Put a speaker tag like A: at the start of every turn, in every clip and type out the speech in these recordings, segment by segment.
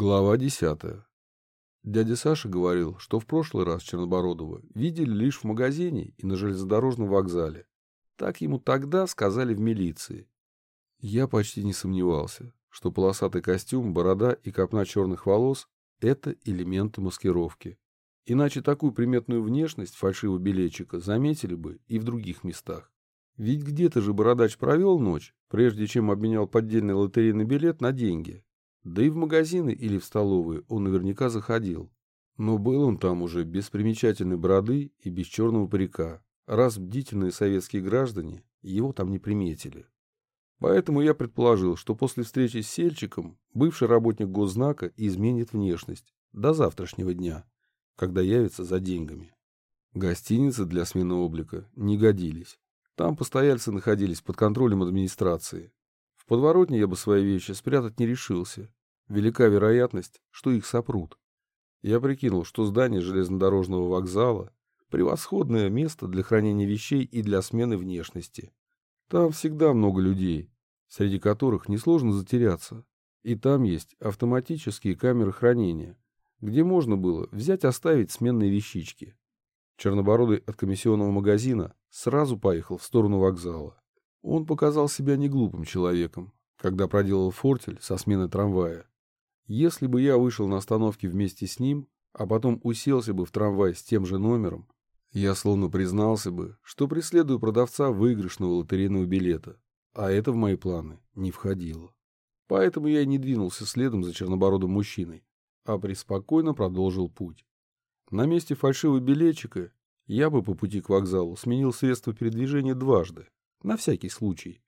A: Глава десятая. Дядя Саша говорил, что в прошлый раз Чернобородова видели лишь в магазине и на железнодорожном вокзале. Так ему тогда сказали в милиции. Я почти не сомневался, что полосатый костюм, борода и копна черных волос – это элементы маскировки. Иначе такую приметную внешность фальшивого билетчика заметили бы и в других местах. Ведь где-то же бородач провел ночь, прежде чем обменял поддельный лотерейный билет на деньги, да и в магазины или в столовые он наверняка заходил. Но был он там уже без примечательной бороды и без черного парика, раз бдительные советские граждане его там не приметили. Поэтому я предположил, что после встречи с Сельчиком бывший работник госзнака изменит внешность до завтрашнего дня, когда явится за деньгами. Гостиницы для смены облика не годились. Там постояльцы находились под контролем администрации. В подворотне я бы свои вещи спрятать не решился, Велика вероятность, что их сопрут. Я прикинул, что здание железнодорожного вокзала – превосходное место для хранения вещей и для смены внешности. Там всегда много людей, среди которых несложно затеряться. И там есть автоматические камеры хранения, где можно было взять-оставить сменные вещички. Чернобородый от комиссионного магазина сразу поехал в сторону вокзала. Он показал себя неглупым человеком, когда проделал фортель со смены трамвая. Если бы я вышел на остановке вместе с ним, а потом уселся бы в трамвай с тем же номером, я словно признался бы, что преследую продавца выигрышного лотерейного билета, а это в мои планы не входило. Поэтому я и не двинулся следом за чернобородым мужчиной, а преспокойно продолжил путь. На месте фальшивого билетчика я бы по пути к вокзалу сменил средство передвижения дважды, на всякий случай.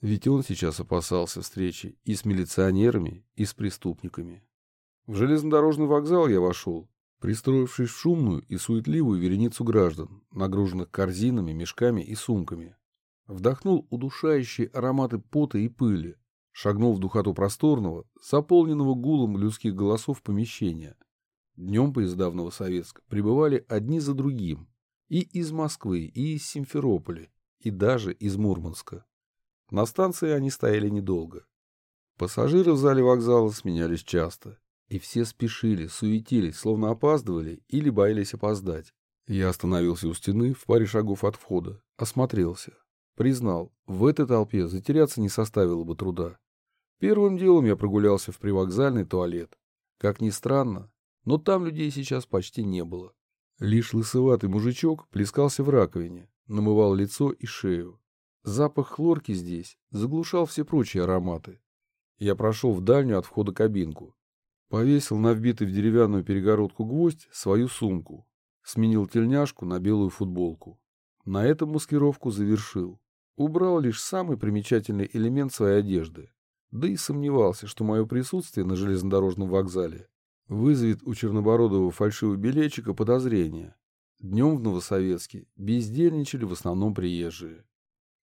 A: Ведь он сейчас опасался встречи и с милиционерами, и с преступниками. В железнодорожный вокзал я вошел, пристроившись в шумную и суетливую вереницу граждан, нагруженных корзинами, мешками и сумками. Вдохнул удушающие ароматы пота и пыли, шагнул в духоту просторного, заполненного гулом людских голосов помещения. Днем поезда в Новосоветск прибывали одни за другим, и из Москвы, и из Симферополя, и даже из Мурманска. На станции они стояли недолго. Пассажиры в зале вокзала сменялись часто, и все спешили, суетились, словно опаздывали или боялись опоздать. Я остановился у стены в паре шагов от входа, осмотрелся. Признал, в этой толпе затеряться не составило бы труда. Первым делом я прогулялся в привокзальный туалет. Как ни странно, но там людей сейчас почти не было. Лишь лысоватый мужичок плескался в раковине, намывал лицо и шею. Запах хлорки здесь заглушал все прочие ароматы. Я прошел в дальнюю от входа кабинку. Повесил на вбитый в деревянную перегородку гвоздь свою сумку. Сменил тельняшку на белую футболку. На этом маскировку завершил. Убрал лишь самый примечательный элемент своей одежды. Да и сомневался, что мое присутствие на железнодорожном вокзале вызовет у чернобородого фальшивого билетчика подозрения. Днем в Новосоветске бездельничали в основном приезжие.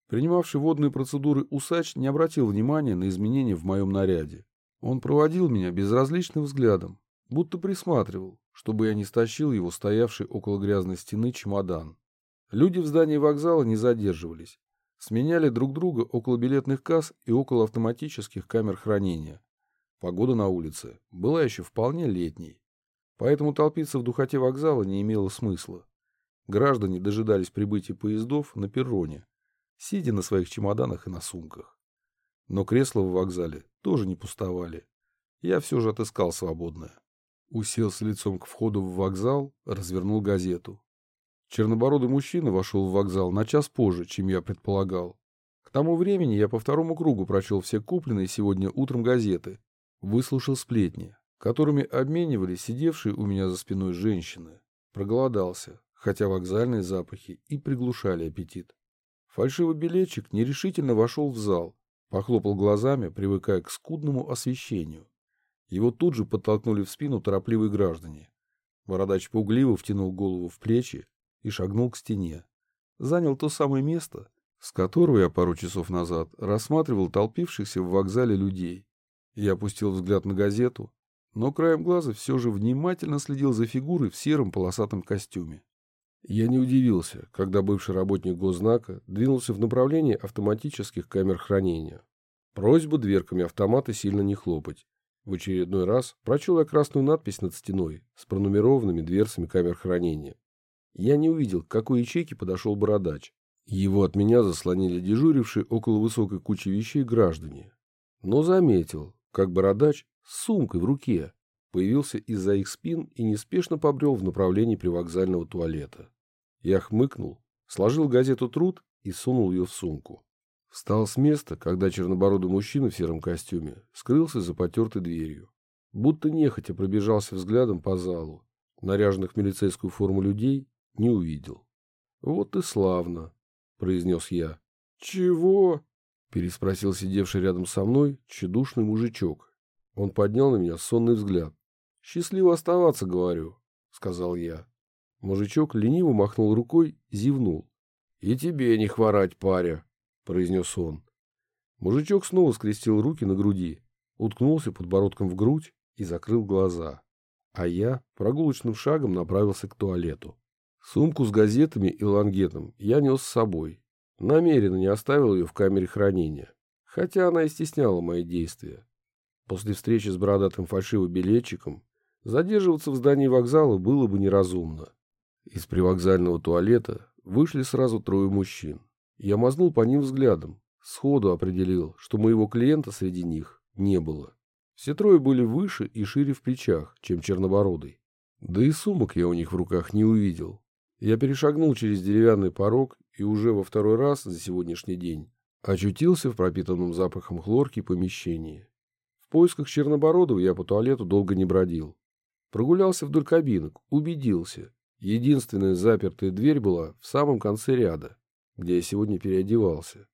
A: Принимавший водные процедуры усач не обратил внимания на изменения в моем наряде. Он проводил меня безразличным взглядом, будто присматривал, чтобы я не стащил его стоявший около грязной стены чемодан. Люди в здании вокзала не задерживались. Сменяли друг друга около билетных касс и около автоматических камер хранения. Погода на улице была еще вполне летней. Поэтому толпиться в духоте вокзала не имело смысла. Граждане дожидались прибытия поездов на перроне, сидя на своих чемоданах и на сумках. Но кресла в вокзале тоже не пустовали. Я все же отыскал свободное. Уселся лицом к входу в вокзал, развернул газету. Чернобородый мужчина вошел в вокзал на час позже, чем я предполагал. К тому времени я по второму кругу прочел все купленные сегодня утром газеты, выслушал сплетни, которыми обменивались сидевшие у меня за спиной женщины. Проголодался, хотя вокзальные запахи и приглушали аппетит. Фальшивый билетчик нерешительно вошел в зал, похлопал глазами, привыкая к скудному освещению. Его тут же подтолкнули в спину торопливые граждане. Бородач пугливо втянул голову в плечи и шагнул к стене. Занял то самое место, с которого я пару часов назад рассматривал толпившихся в вокзале людей. Я опустил взгляд на газету, но краем глаза все же внимательно следил за фигурой в сером полосатом костюме. Я не удивился, когда бывший работник госзнака двинулся в направлении автоматических камер хранения. Просьба дверками автомата сильно не хлопать, В очередной раз прочел я красную надпись над стеной с пронумерованными дверцами камер хранения. Я не увидел, к какой ячейке подошел бородач. Его от меня заслонили дежурившие около высокой кучи вещей граждане. Но заметил, как бородач с сумкой в руке появился из-за их спин и неспешно побрел в направлении привокзального туалета. Я хмыкнул, сложил газету «Труд» и сунул ее в сумку. Встал с места, когда чернобородый мужчина в сером костюме скрылся за потертой дверью. Будто нехотя пробежался взглядом по залу. Наряженных в милицейскую форму людей не увидел. «Вот и славно», — произнес я. «Чего?» — переспросил сидевший рядом со мной тщедушный мужичок. Он поднял на меня сонный взгляд. «Счастливо оставаться, говорю», — сказал я. Мужичок лениво махнул рукой, зевнул. «И тебе не хворать, паря», — произнес он. Мужичок снова скрестил руки на груди, уткнулся подбородком в грудь и закрыл глаза. А я прогулочным шагом направился к туалету. Сумку с газетами и лангетом я нес с собой. Намеренно не оставил ее в камере хранения, хотя она и стесняла мои действия. После встречи с бородатым фальшивобилетчиком задерживаться в здании вокзала было бы неразумно. Из привокзального туалета вышли сразу трое мужчин. Я мазнул по ним взглядом, сходу определил, что моего клиента среди них не было. Все трое были выше и шире в плечах, чем чернобородый. Да и сумок я у них в руках не увидел. Я перешагнул через деревянный порог и уже во второй раз за сегодняшний день очутился в пропитанном запахом хлорки помещении. В поисках Чернобородова я по туалету долго не бродил. Прогулялся вдоль кабинок, убедился. Единственная запертая дверь была в самом конце ряда, где я сегодня переодевался.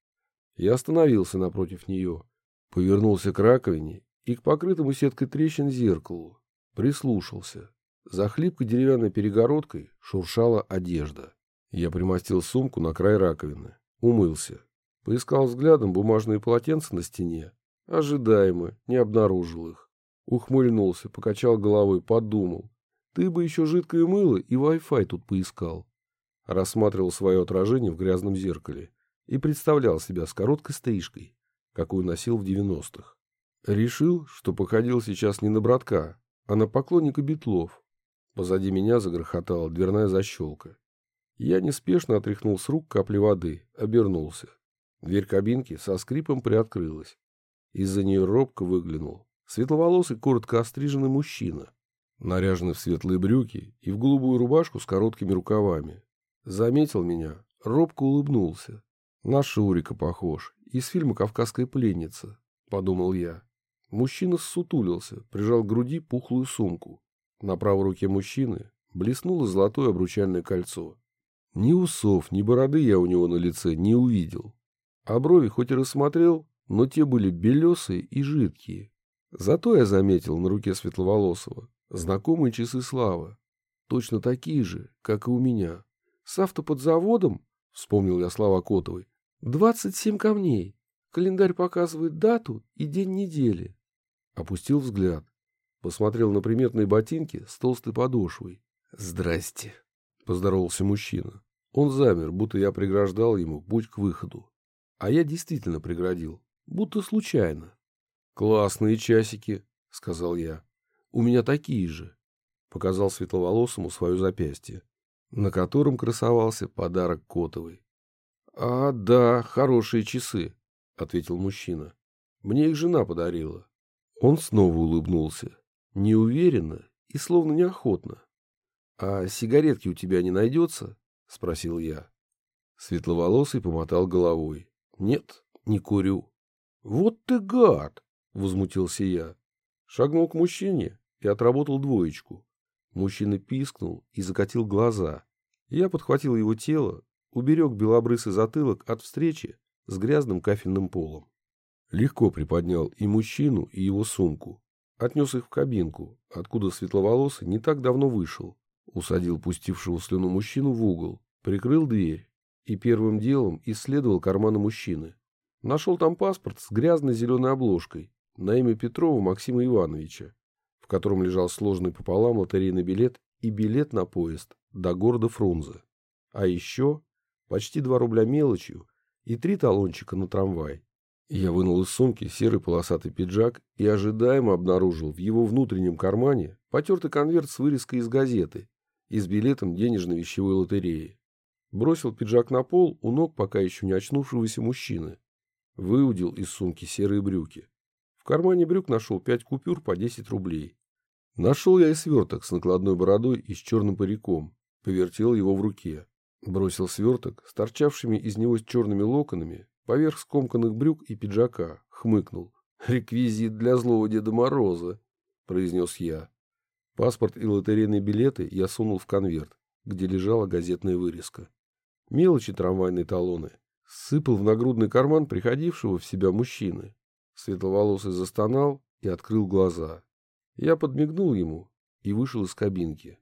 A: Я остановился напротив нее, повернулся к раковине и к покрытому сеткой трещин зеркалу. Прислушался. За хлипкой деревянной перегородкой шуршала одежда. Я примостил сумку на край раковины. Умылся. Поискал взглядом бумажные полотенца на стене. Ожидаемо, не обнаружил их. Ухмыльнулся, покачал головой, подумал. Ты бы еще жидкое мыло и Wi-Fi тут поискал. Рассматривал свое отражение в грязном зеркале и представлял себя с короткой стрижкой, какую носил в девяностых. Решил, что походил сейчас не на братка, а на поклонника Бетлов, Позади меня загрохотала дверная защелка. Я неспешно отряхнул с рук капли воды, обернулся. Дверь кабинки со скрипом приоткрылась. Из-за нее робко выглянул светловолосый, коротко остриженный мужчина, наряженный в светлые брюки и в голубую рубашку с короткими рукавами. Заметил меня, робко улыбнулся. На Шурика похож, из фильма «Кавказская пленница», — подумал я. Мужчина ссутулился, прижал к груди пухлую сумку. На правой руке мужчины блеснуло золотое обручальное кольцо. Ни усов, ни бороды я у него на лице не увидел. А брови хоть и рассмотрел, но те были белесые и жидкие. Зато я заметил на руке Светловолосого знакомые часы славы. Точно такие же, как и у меня. С автоподзаводом, вспомнил я слова Котовой, двадцать семь камней. Календарь показывает дату и день недели. Опустил взгляд. Посмотрел на приметные ботинки с толстой подошвой. «Здрасте», — поздоровался мужчина. Он замер, будто я преграждал ему путь к выходу. А я действительно преградил, будто случайно. «Классные часики», — сказал я. «У меня такие же», — показал светловолосому свое запястье, на котором красовался подарок Котовой. «А, да, хорошие часы», — ответил мужчина. «Мне их жена подарила». Он снова улыбнулся неуверенно и словно неохотно. — А сигаретки у тебя не найдется? — спросил я. Светловолосый помотал головой. — Нет, не курю. — Вот ты гад! — возмутился я. Шагнул к мужчине и отработал двоечку. Мужчина пискнул и закатил глаза. Я подхватил его тело, уберег белобрысый затылок от встречи с грязным кафельным полом. Легко приподнял и мужчину, и его сумку. Отнес их в кабинку, откуда светловолосый не так давно вышел. Усадил пустившего слюну мужчину в угол, прикрыл дверь и первым делом исследовал карманы мужчины. Нашел там паспорт с грязной зеленой обложкой на имя Петрова Максима Ивановича, в котором лежал сложный пополам лотерейный билет и билет на поезд до города Фрунзе. А еще почти два рубля мелочью и три талончика на трамвай. Я вынул из сумки серый полосатый пиджак и ожидаемо обнаружил в его внутреннем кармане потертый конверт с вырезкой из газеты и с билетом денежной вещевой лотереи. Бросил пиджак на пол у ног пока еще не очнувшегося мужчины. Выудил из сумки серые брюки. В кармане брюк нашел пять купюр по 10 рублей. Нашел я и сверток с накладной бородой и с черным париком. Повертел его в руке. Бросил сверток с торчавшими из него черными локонами поверх скомканных брюк и пиджака. Хмыкнул. «Реквизит для злого Деда Мороза», — произнес я. Паспорт и лотерейные билеты я сунул в конверт, где лежала газетная вырезка. Мелочи трамвайные талоны. Сыпал в нагрудный карман приходившего в себя мужчины. Светловолосый застонал и открыл глаза. Я подмигнул ему и вышел из кабинки.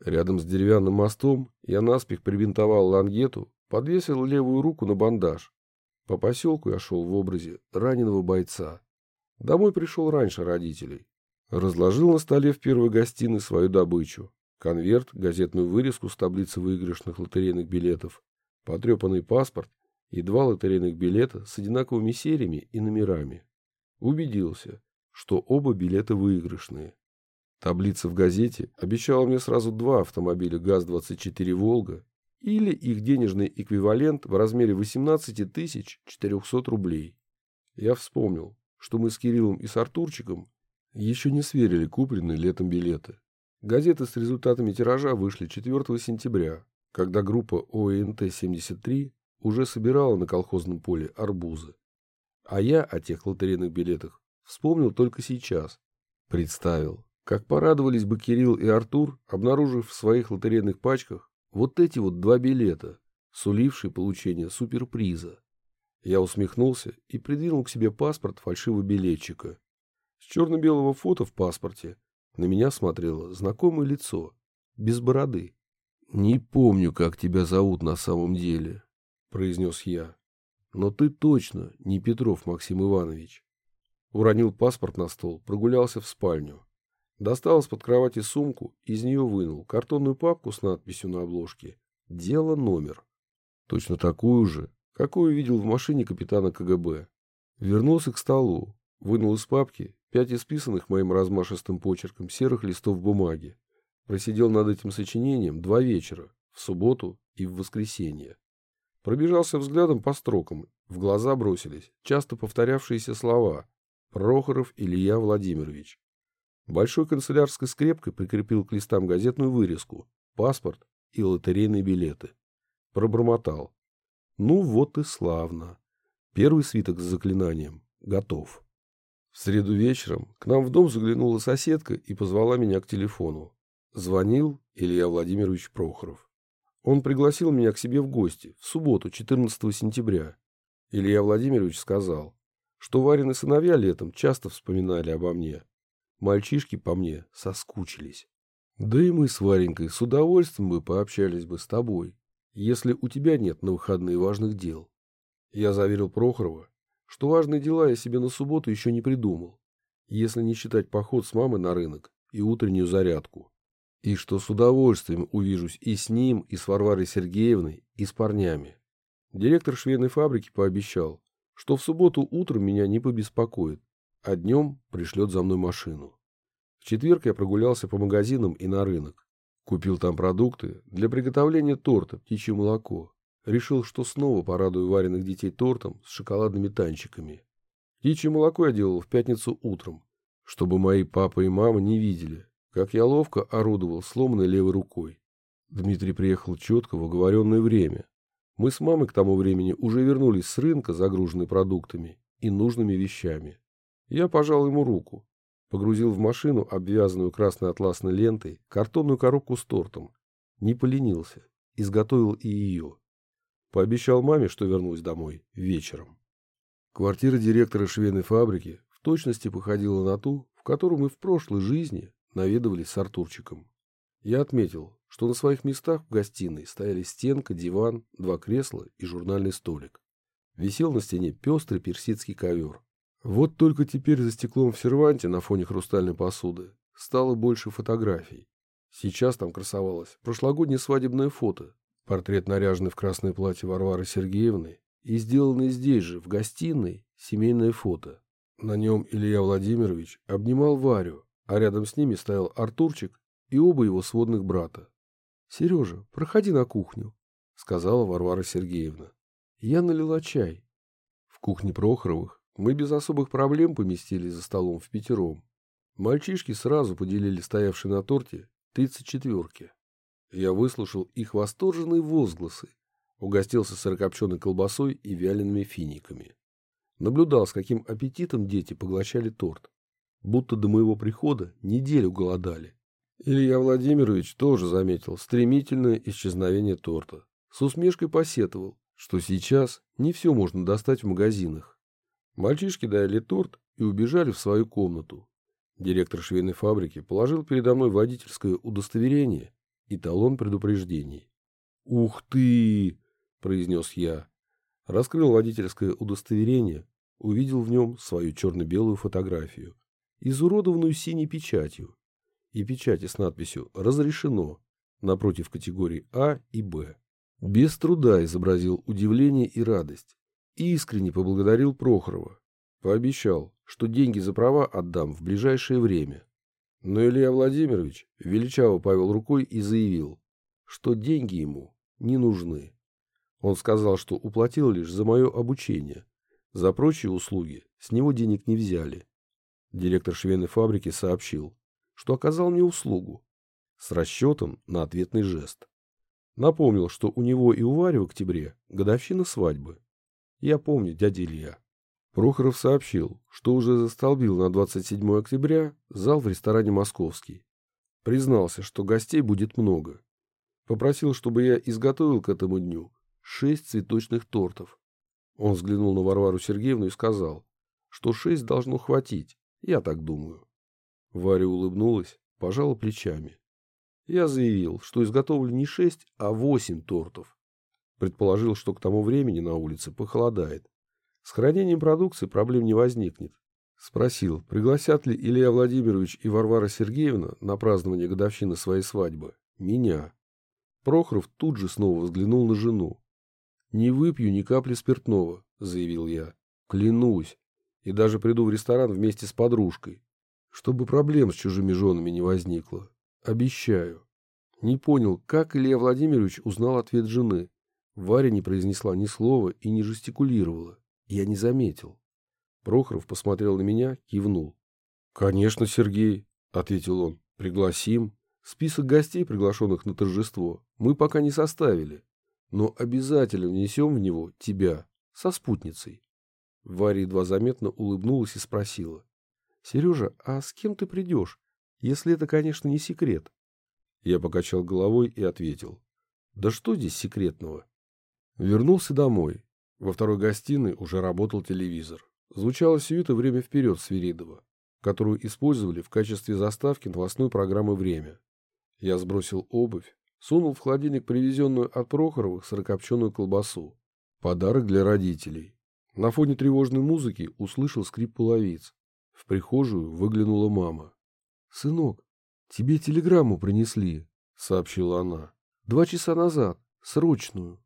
A: Рядом с деревянным мостом я наспех прибинтовал лангету, подвесил левую руку на бандаж. По поселку я шел в образе раненого бойца. Домой пришел раньше родителей. Разложил на столе в первой гостиной свою добычу. Конверт, газетную вырезку с таблицы выигрышных лотерейных билетов, потрепанный паспорт и два лотерейных билета с одинаковыми сериями и номерами. Убедился, что оба билета выигрышные. Таблица в газете обещала мне сразу два автомобиля ГАЗ-24 «Волга» или их денежный эквивалент в размере 18 400 рублей. Я вспомнил, что мы с Кириллом и с Артурчиком еще не сверили купленные летом билеты. Газеты с результатами тиража вышли 4 сентября, когда группа ОНТ-73 уже собирала на колхозном поле арбузы. А я о тех лотерейных билетах вспомнил только сейчас. Представил, как порадовались бы Кирилл и Артур, обнаружив в своих лотерейных пачках вот эти вот два билета, сулившие получение суперприза. Я усмехнулся и придвинул к себе паспорт фальшивого билетчика. С черно-белого фото в паспорте на меня смотрело знакомое лицо, без бороды. «Не помню, как тебя зовут на самом деле», — произнес я. «Но ты точно не Петров Максим Иванович». Уронил паспорт на стол, прогулялся в спальню. Достал из-под кровати сумку, из нее вынул картонную папку с надписью на обложке «Дело номер». Точно такую же, какую видел в машине капитана КГБ. Вернулся к столу, вынул из папки пять исписанных моим размашистым почерком серых листов бумаги. Просидел над этим сочинением два вечера, в субботу и в воскресенье. Пробежался взглядом по строкам, в глаза бросились часто повторявшиеся слова «Прохоров Илья Владимирович». Большой канцелярской скрепкой прикрепил к листам газетную вырезку, паспорт и лотерейные билеты. Пробормотал. Ну вот и славно. Первый свиток с заклинанием готов. В среду вечером к нам в дом заглянула соседка и позвала меня к телефону. Звонил Илья Владимирович Прохоров. Он пригласил меня к себе в гости в субботу, 14 сентября. Илья Владимирович сказал, что Варины сыновья летом часто вспоминали обо мне, Мальчишки по мне соскучились. Да и мы с Варенькой с удовольствием бы пообщались бы с тобой, если у тебя нет на выходные важных дел. Я заверил Прохорова, что важные дела я себе на субботу еще не придумал, если не считать поход с мамой на рынок и утреннюю зарядку. И что с удовольствием увижусь и с ним, и с Варварой Сергеевной, и с парнями. Директор швейной фабрики пообещал, что в субботу утром меня не побеспокоит, а днем пришлет за мной машину. В четверг я прогулялся по магазинам и на рынок. Купил там продукты для приготовления торта «Птичье молоко». Решил, что снова порадую вареных детей тортом с шоколадными танчиками. Птичье молоко я делал в пятницу утром, чтобы мои папа и мама не видели, как я ловко орудовал сломанной левой рукой. Дмитрий приехал четко в оговоренное время. Мы с мамой к тому времени уже вернулись с рынка, загруженные продуктами и нужными вещами. Я пожал ему руку, погрузил в машину, обвязанную красной атласной лентой, картонную коробку с тортом. Не поленился, изготовил и ее. Пообещал маме, что вернусь домой вечером. Квартира директора швейной фабрики в точности походила на ту, в которую мы в прошлой жизни наведывались с Артурчиком. Я отметил, что на своих местах в гостиной стояли стенка, диван, два кресла и журнальный столик. Висел на стене пестрый персидский ковер. Вот только теперь за стеклом в серванте на фоне хрустальной посуды стало больше фотографий. Сейчас там красовалось прошлогоднее свадебное фото, портрет наряженный в красное платье Варвары Сергеевны и сделанное здесь же, в гостиной, семейное фото. На нем Илья Владимирович обнимал Варю, а рядом с ними стоял Артурчик и оба его сводных брата. — Сережа, проходи на кухню, — сказала Варвара Сергеевна. Я налила чай. В кухне Прохоровых мы без особых проблем поместились за столом в пятером. Мальчишки сразу поделили стоявшие на торте тридцать четверки. Я выслушал их восторженные возгласы, угостился сырокопченой колбасой и вялеными финиками. Наблюдал, с каким аппетитом дети поглощали торт. Будто до моего прихода неделю голодали. Илья Владимирович тоже заметил стремительное исчезновение торта. С усмешкой посетовал, что сейчас не все можно достать в магазинах. Мальчишки дали торт и убежали в свою комнату. Директор швейной фабрики положил передо мной водительское удостоверение и талон предупреждений. «Ух ты!» — произнес я. Раскрыл водительское удостоверение, увидел в нем свою черно-белую фотографию, изуродованную синей печатью, и печати с надписью «Разрешено» напротив категорий А и Б. Без труда изобразил удивление и радость. Искренне поблагодарил Прохорова. Пообещал, что деньги за права отдам в ближайшее время. Но Илья Владимирович величаво повел рукой и заявил, что деньги ему не нужны. Он сказал, что уплатил лишь за мое обучение. За прочие услуги с него денег не взяли. Директор швейной фабрики сообщил, что оказал мне услугу с расчетом на ответный жест. Напомнил, что у него и у Вари в октябре годовщина свадьбы. Я помню, дядя Илья. Прохоров сообщил, что уже застолбил на 27 октября зал в ресторане «Московский». Признался, что гостей будет много. Попросил, чтобы я изготовил к этому дню шесть цветочных тортов. Он взглянул на Варвару Сергеевну и сказал, что шесть должно хватить, я так думаю. Варя улыбнулась, пожала плечами. Я заявил, что изготовлю не шесть, а восемь тортов. Предположил, что к тому времени на улице похолодает. С хранением продукции проблем не возникнет. Спросил, пригласят ли Илья Владимирович и Варвара Сергеевна на празднование годовщины своей свадьбы. Меня. Прохоров тут же снова взглянул на жену. «Не выпью ни капли спиртного», — заявил я. «Клянусь. И даже приду в ресторан вместе с подружкой. Чтобы проблем с чужими женами не возникло. Обещаю. Не понял, как Илья Владимирович узнал ответ жены. Варя не произнесла ни слова и не жестикулировала. Я не заметил. Прохоров посмотрел на меня, кивнул. «Конечно, Сергей», — ответил он. «Пригласим. Список гостей, приглашенных на торжество, мы пока не составили. Но обязательно внесем в него тебя, со спутницей». Варя едва заметно улыбнулась и спросила. «Сережа, а с кем ты придешь? Если это, конечно, не секрет. Я покачал головой и ответил. Да что здесь секретного? Вернулся домой. Во второй гостиной уже работал телевизор. Звучала сюита «Время вперед» Свиридова, которую использовали в качестве заставки новостной программы «Время». Я сбросил обувь, сунул в холодильник привезенную от Прохоровых сырокопченую колбасу. Подарок для родителей. На фоне тревожной музыки услышал скрип половиц. В прихожую выглянула мама. «Сынок, тебе телеграмму принесли», — сообщила она. «Два часа назад. Срочную».